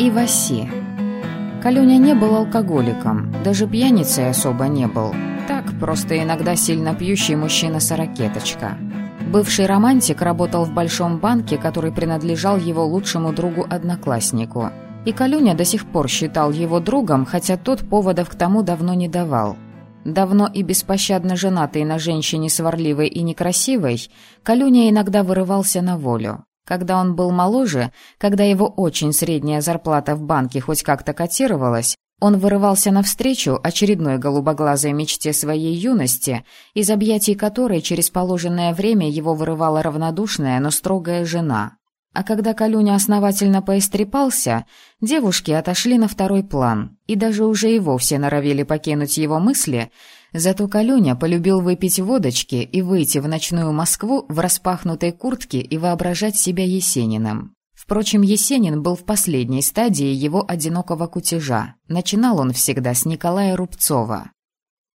и Васи. Калюня не был алкоголиком, даже пьяницей особо не был. Так, просто иногда сильно пьющий мужчина-сорокеточка. Бывший романтик работал в большом банке, который принадлежал его лучшему другу-однокласснику. И Калюня до сих пор считал его другом, хотя тот поводов к тому давно не давал. Давно и беспощадно женатый на женщине сварливой и некрасивой, Калюня иногда вырывался на волю. Когда он был моложе, когда его очень средняя зарплата в банке хоть как-то котировалась, он вырывался навстречу очередной голубоглазой мечте своей юности, из объятий которой через положенное время его вырывала равнодушная, но строгая жена. А когда Калюня основательно поистрепался, девушки отошли на второй план, и даже уже и вовсе норовили покинуть его мысли, зато Калюня полюбил выпить водочки и выйти в ночную Москву в распахнутой куртке и воображать себя Есениным. Впрочем, Есенин был в последней стадии его одинокого кутежа. Начинал он всегда с Николая Рубцова.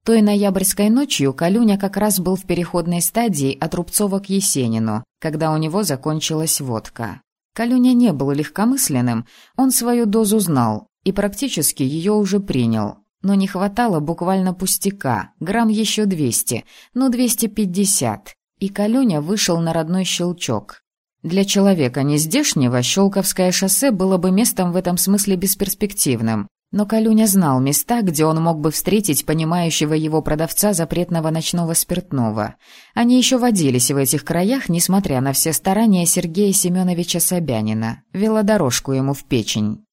Той ноябрьской ночью Калюня как раз был в переходной стадии от Рубцова к Есенину, когда у него закончилась водка. Калюня не был легкомысленным, он свою дозу знал и практически ее уже принял. Но не хватало буквально пустяка, грамм еще 200, ну 250. И Калюня вышел на родной щелчок. Для человека нездешнего Щелковское шоссе было бы местом в этом смысле бесперспективным. Но Калюня знал места, где он мог бы встретить понимающего его продавца запретного ночного спиртного. Они еще водились в этих краях, несмотря на все старания Сергея Семеновича Собянина. Велодорожку ему в печень.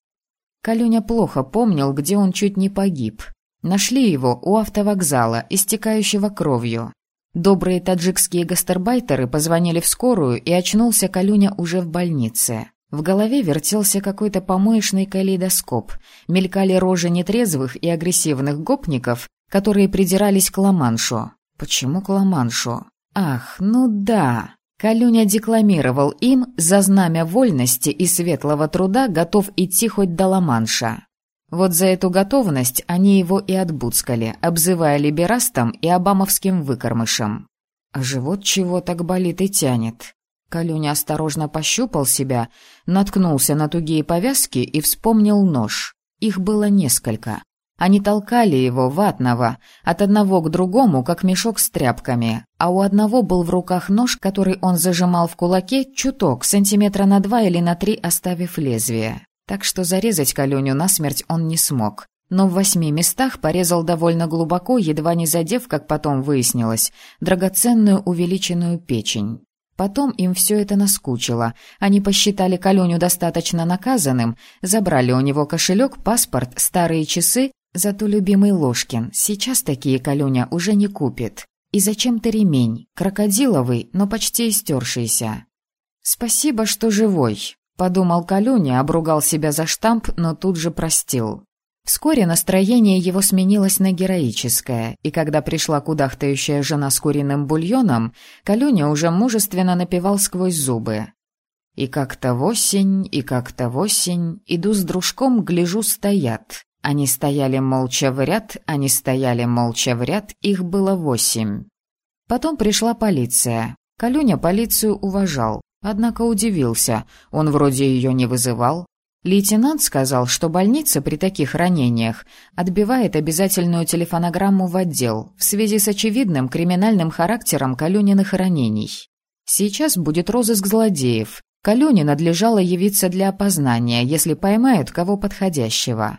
Калюня плохо помнил, где он чуть не погиб. Нашли его у автовокзала, истекающего кровью. Добрые таджикские гастарбайтеры позвонили в скорую, и очнулся Калюня уже в больнице. В голове вертелся какой-то помоечный калейдоскоп. Мелькали рожи нетрезвых и агрессивных гопников, которые придирались к Ламаншу. Почему к Ламаншу? Ах, ну да. Калюня декламировал им «За знамя вольности и светлого труда готов идти хоть до Ламанша». Вот за эту готовность они его и отбудскали, обзывая либерастом и обамовским выкормышем. А живот чего так болит и тянет? Калюня осторожно пощупал себя, наткнулся на тугие повязки и вспомнил нож. Их было несколько. Они толкали его, ватного, от одного к другому, как мешок с тряпками, а у одного был в руках нож, который он зажимал в кулаке чуток, сантиметра на два или на три оставив лезвие. Так что зарезать Калюню насмерть он не смог. Но в восьми местах порезал довольно глубоко, едва не задев, как потом выяснилось, драгоценную увеличенную печень. Потом им все это наскучило. Они посчитали Каленю достаточно наказанным, забрали у него кошелек, паспорт, старые часы, зато любимый Ложкин. Сейчас такие Каленя уже не купит. И зачем-то ремень, крокодиловый, но почти истершийся. «Спасибо, что живой», — подумал Калюня, обругал себя за штамп, но тут же простил. Вскоре настроение его сменилось на героическое, и когда пришла кудахтающая жена с куриным бульоном, Калюня уже мужественно напевал сквозь зубы. «И как-то осень, и как-то осень, иду с дружком, гляжу, стоят. Они стояли молча в ряд, они стояли молча в ряд, их было восемь». Потом пришла полиция. Калюня полицию уважал, однако удивился, он вроде ее не вызывал, Лейтенант сказал, что больница при таких ранениях отбивает обязательную телефонограмму в отдел в связи с очевидным криминальным характером Калюниных ранений. Сейчас будет розыск злодеев. Калюне надлежало явиться для опознания, если поймают кого подходящего.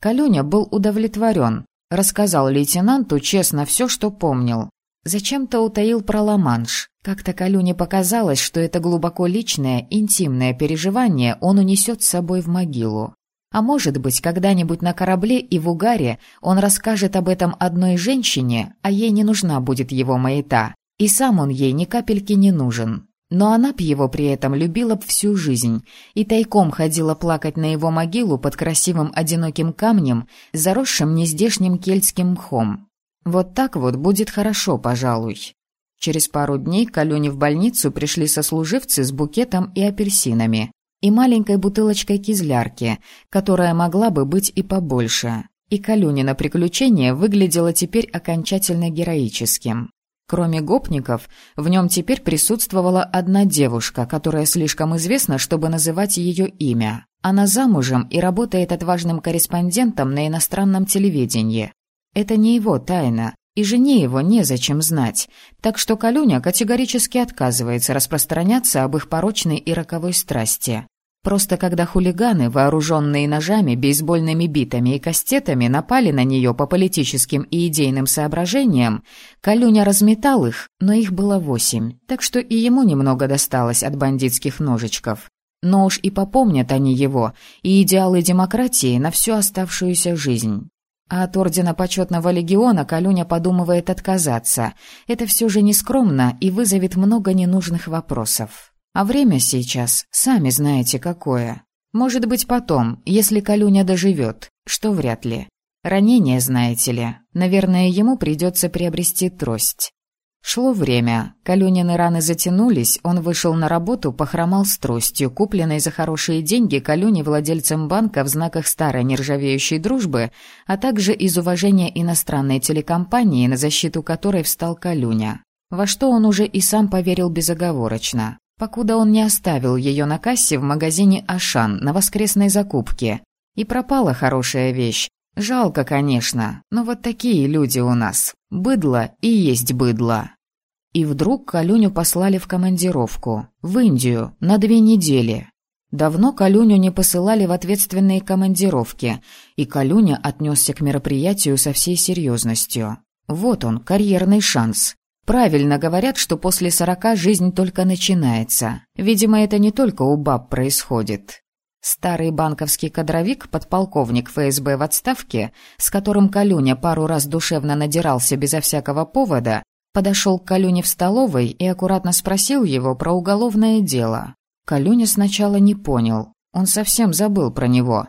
Калюня был удовлетворен, рассказал лейтенанту честно все, что помнил. Зачем-то утаил про Ла-Манш. Как-то Калюне показалось, что это глубоко личное, интимное переживание он унесет с собой в могилу. А может быть, когда-нибудь на корабле и в угаре он расскажет об этом одной женщине, а ей не нужна будет его маята, и сам он ей ни капельки не нужен. Но она б его при этом любила б всю жизнь и тайком ходила плакать на его могилу под красивым одиноким камнем, заросшим нездешним кельтским мхом. Вот так вот будет хорошо, пожалуй. Через пару дней к Алене в больницу пришли сослуживцы с букетом и апельсинами, и маленькой бутылочкой кизлярки, которая могла бы быть и побольше. И Калюнина приключение выглядело теперь окончательно героическим. Кроме гопников, в нем теперь присутствовала одна девушка, которая слишком известна, чтобы называть ее имя. Она замужем и работает отважным корреспондентом на иностранном телевидении. Это не его тайна, и жене его незачем знать, так что Калюня категорически отказывается распространяться об их порочной и роковой страсти. Просто когда хулиганы, вооруженные ножами, бейсбольными битами и кастетами, напали на нее по политическим и идейным соображениям, Калюня разметал их, но их было восемь, так что и ему немного досталось от бандитских ножичков. Но уж и попомнят они его, и идеалы демократии на всю оставшуюся жизнь. А от Ордена Почетного Легиона Калюня подумывает отказаться. Это все же нескромно и вызовет много ненужных вопросов. А время сейчас, сами знаете какое. Может быть потом, если Калюня доживет, что вряд ли. Ранение, знаете ли. Наверное, ему придется приобрести трость. Шло время. Калюнины раны затянулись, он вышел на работу, похромал с тростью, купленной за хорошие деньги Калюне владельцем банка в знаках старой нержавеющей дружбы, а также из уважения иностранной телекомпании, на защиту которой встал Калюня. Во что он уже и сам поверил безоговорочно покуда он не оставил ее на кассе в магазине «Ашан» на воскресной закупке. И пропала хорошая вещь. Жалко, конечно, но вот такие люди у нас. Быдло и есть быдло. И вдруг Калюню послали в командировку. В Индию, на две недели. Давно Калюню не посылали в ответственные командировки, и Калюня отнесся к мероприятию со всей серьезностью. Вот он, карьерный шанс. Правильно говорят, что после сорока жизнь только начинается. Видимо, это не только у баб происходит. Старый банковский кадровик, подполковник ФСБ в отставке, с которым Калюня пару раз душевно надирался безо всякого повода, подошел к Калюне в столовой и аккуратно спросил его про уголовное дело. Калюня сначала не понял, он совсем забыл про него.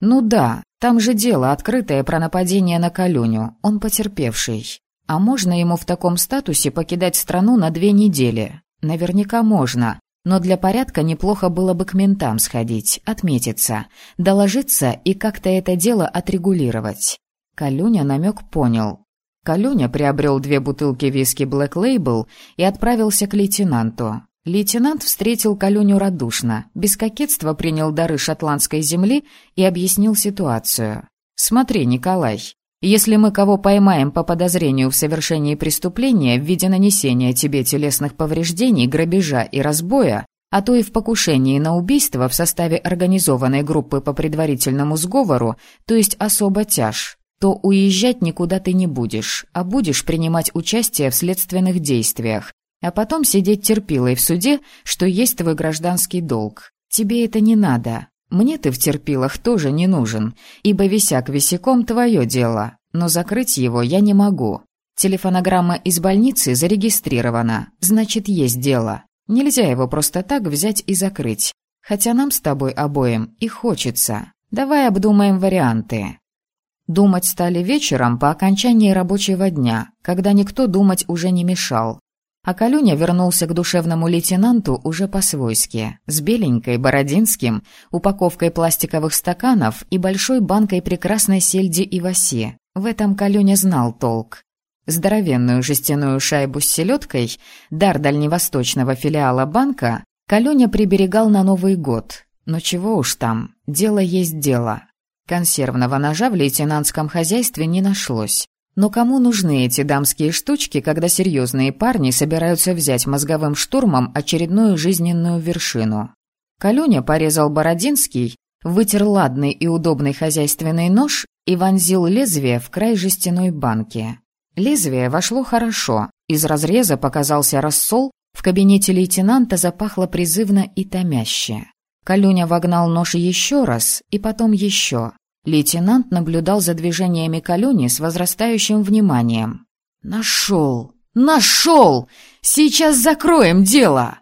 Ну да, там же дело открытое про нападение на Калюню, он потерпевший. А можно ему в таком статусе покидать страну на две недели? Наверняка можно. Но для порядка неплохо было бы к ментам сходить, отметиться, доложиться и как-то это дело отрегулировать. Калюня намек понял. Калюня приобрел две бутылки виски Black Label и отправился к лейтенанту. Лейтенант встретил Калюню радушно, без кокетства принял дары шотландской земли и объяснил ситуацию. «Смотри, Николай, если мы кого поймаем по подозрению в совершении преступления в виде нанесения тебе телесных повреждений, грабежа и разбоя, а то и в покушении на убийство в составе организованной группы по предварительному сговору, то есть особо тяж, то уезжать никуда ты не будешь, а будешь принимать участие в следственных действиях, а потом сидеть терпилой в суде, что есть твой гражданский долг. Тебе это не надо. Мне ты в терпилах тоже не нужен, ибо висяк висяком твое дело, но закрыть его я не могу. Телефонограмма из больницы зарегистрирована, значит, есть дело. Нельзя его просто так взять и закрыть. Хотя нам с тобой обоим и хочется. Давай обдумаем варианты. Думать стали вечером по окончании рабочего дня, когда никто думать уже не мешал. А Калюня вернулся к душевному лейтенанту уже по-свойски, с беленькой, бородинским, упаковкой пластиковых стаканов и большой банкой прекрасной сельди и васи. В этом Калюня знал толк. Здоровенную жестяную шайбу с селедкой, дар дальневосточного филиала банка, Калюня приберегал на Новый год. Но чего уж там, дело есть дело. Консервного ножа в лейтенантском хозяйстве не нашлось. Но кому нужны эти дамские штучки, когда серьезные парни собираются взять мозговым штурмом очередную жизненную вершину? Калюня порезал Бородинский, вытер ладный и удобный хозяйственный нож и вонзил лезвие в край жестяной банки. Лезвие вошло хорошо, из разреза показался рассол, в кабинете лейтенанта запахло призывно и томяще. Калюня вогнал нож еще раз, и потом еще. Лейтенант наблюдал за движениями Калюни с возрастающим вниманием. «Нашел! Нашел! Сейчас закроем дело!»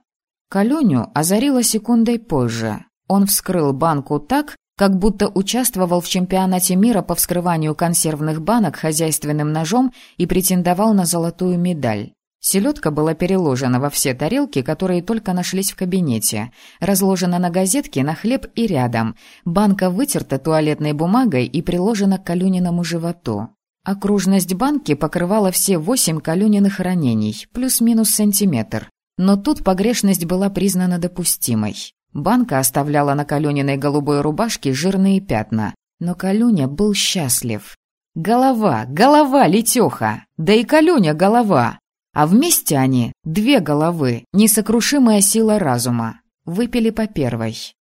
Калюню озарило секундой позже. Он вскрыл банку так, как будто участвовал в чемпионате мира по вскрыванию консервных банок хозяйственным ножом и претендовал на золотую медаль. Селедка была переложена во все тарелки, которые только нашлись в кабинете, разложена на газетке, на хлеб и рядом, банка вытерта туалетной бумагой и приложена к Калюниному животу. Окружность банки покрывала все восемь Калюниных ранений, плюс-минус сантиметр. Но тут погрешность была признана допустимой. Банка оставляла на Калюниной голубой рубашке жирные пятна. Но Калюня был счастлив. Голова, голова, Летеха! Да и Калюня голова! А вместе они — две головы, несокрушимая сила разума. Выпили по первой.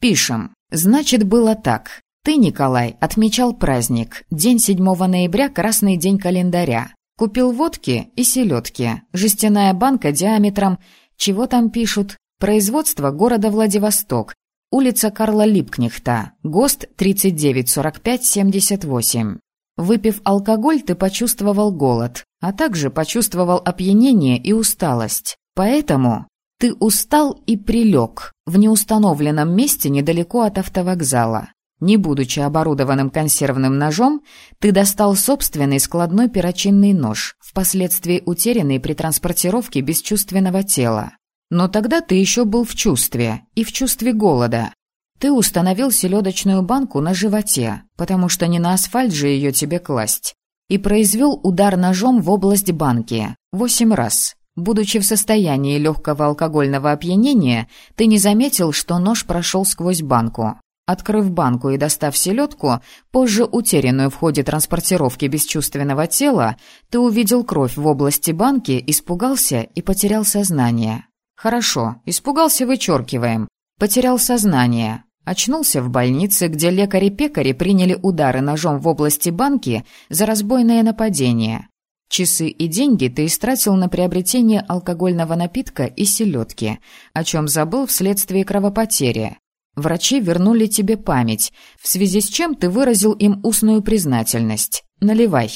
Пишем. Значит, было так. Ты, Николай, отмечал праздник. День 7 ноября, красный день календаря. Купил водки и селедки. Жестяная банка диаметром... Чего там пишут? Производство города Владивосток. Улица Карла Липкнехта. ГОСТ 394578. Выпив алкоголь, ты почувствовал голод, а также почувствовал опьянение и усталость. Поэтому ты устал и прилег в неустановленном месте недалеко от автовокзала. Не будучи оборудованным консервным ножом, ты достал собственный складной перочинный нож, впоследствии утерянный при транспортировке бесчувственного тела. Но тогда ты еще был в чувстве, и в чувстве голода. Ты установил селедочную банку на животе, потому что не на асфальт же ее тебе класть, и произвел удар ножом в область банки восемь раз. Будучи в состоянии легкого алкогольного опьянения, ты не заметил, что нож прошел сквозь банку. Открыв банку и достав селедку, позже утерянную в ходе транспортировки бесчувственного тела, ты увидел кровь в области банки, испугался и потерял сознание. Хорошо, испугался вычеркиваем. Потерял сознание. Очнулся в больнице, где лекари-пекари приняли удары ножом в области банки за разбойное нападение. Часы и деньги ты истратил на приобретение алкогольного напитка и селедки, о чем забыл вследствие кровопотери. Врачи вернули тебе память, в связи с чем ты выразил им устную признательность. Наливай.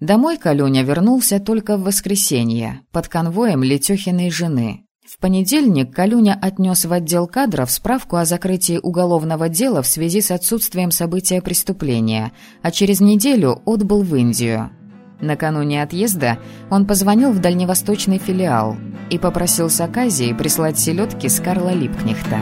Домой Калюня вернулся только в воскресенье, под конвоем Летехиной жены. В понедельник Калюня отнес в отдел кадров справку о закрытии уголовного дела в связи с отсутствием события преступления, а через неделю отбыл в Индию. Накануне отъезда он позвонил в дальневосточный филиал и попросил с Аказии прислать селедки с Карла Липкнехта.